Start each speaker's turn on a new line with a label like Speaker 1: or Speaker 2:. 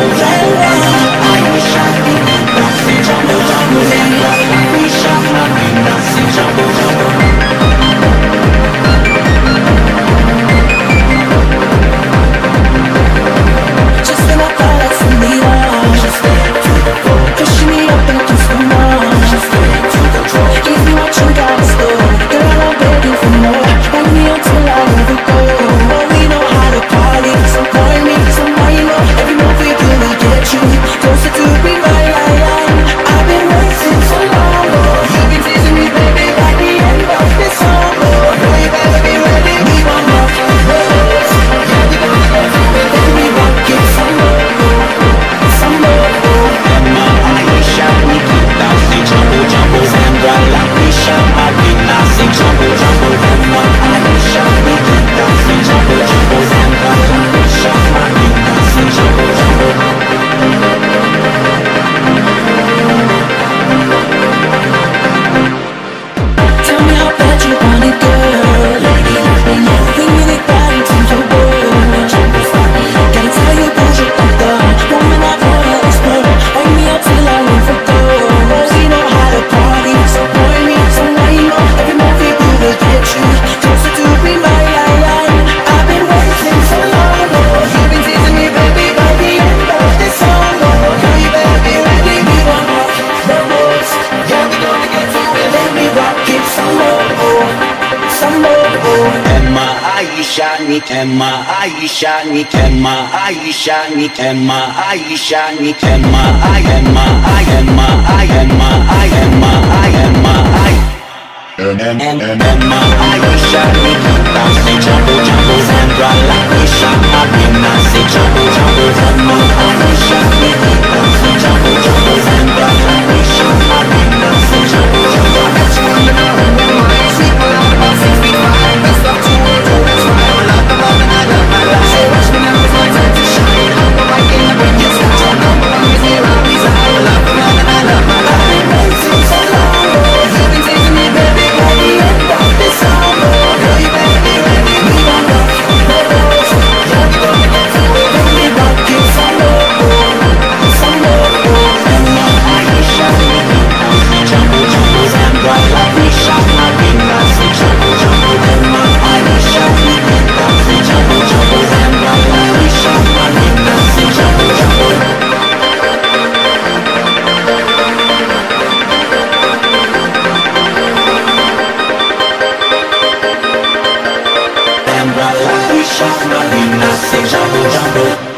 Speaker 1: Let nitema. Aisha nitema. Aisha nitema. Aisha nitema. Ayema ayema ayema ayema ayema ay Emma Aisha Nikita Say jumbo jumbo Sandra Lanisha Amina. Say jumbo jumbo Lanisha Amina Say jumbo jumbo